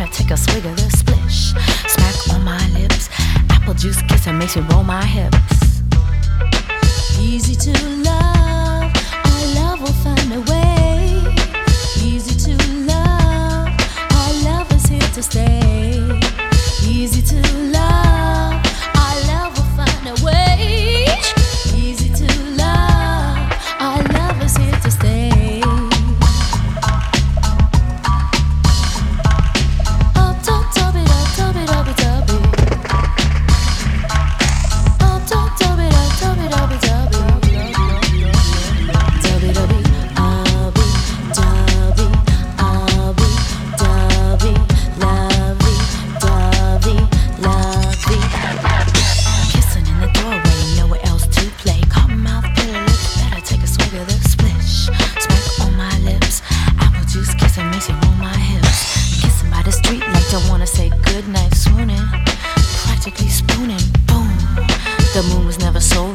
wanna take a swig of the splish. Smack on my lips, apple juice kissing makes me roll my hips. Easy to love, The moon was never so